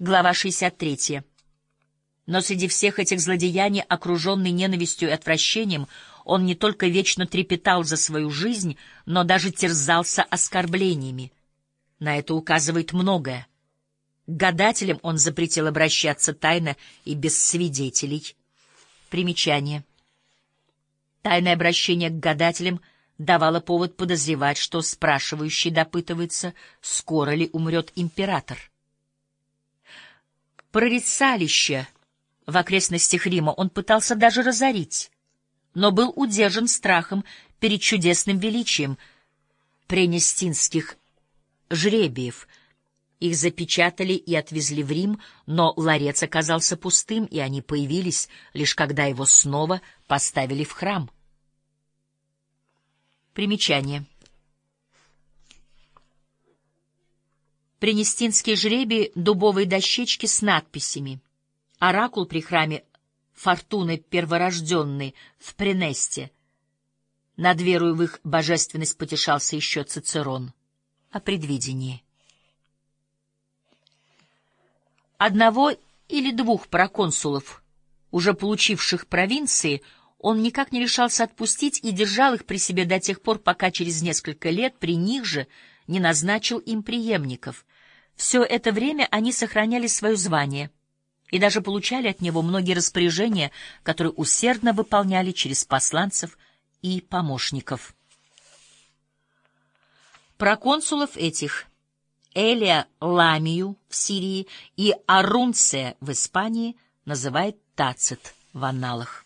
Глава 63. Но среди всех этих злодеяний, окруженный ненавистью и отвращением, он не только вечно трепетал за свою жизнь, но даже терзался оскорблениями. На это указывает многое. Гадателям он запретил обращаться тайно и без свидетелей. Примечание. Тайное обращение к гадателям давало повод подозревать, что спрашивающий допытывается, скоро ли умрет император. Прорицалище в окрестностях Рима он пытался даже разорить, но был удержан страхом перед чудесным величием пренестинских жребиев. Их запечатали и отвезли в Рим, но ларец оказался пустым, и они появились, лишь когда его снова поставили в храм. Примечание. Пренестинские жребии — дубовые дощечки с надписями — оракул при храме Фортуны Перворожденной в Пренесте. Над верою в их божественность потешался еще Цицерон о предвидении. Одного или двух проконсулов, уже получивших провинции, он никак не решался отпустить и держал их при себе до тех пор, пока через несколько лет при них же не назначил им преемников. Все это время они сохраняли свое звание — и даже получали от него многие распоряжения, которые усердно выполняли через посланцев и помощников. Проконсулов этих Элия Ламию в Сирии и Арунция в Испании называет Тацит в анналах.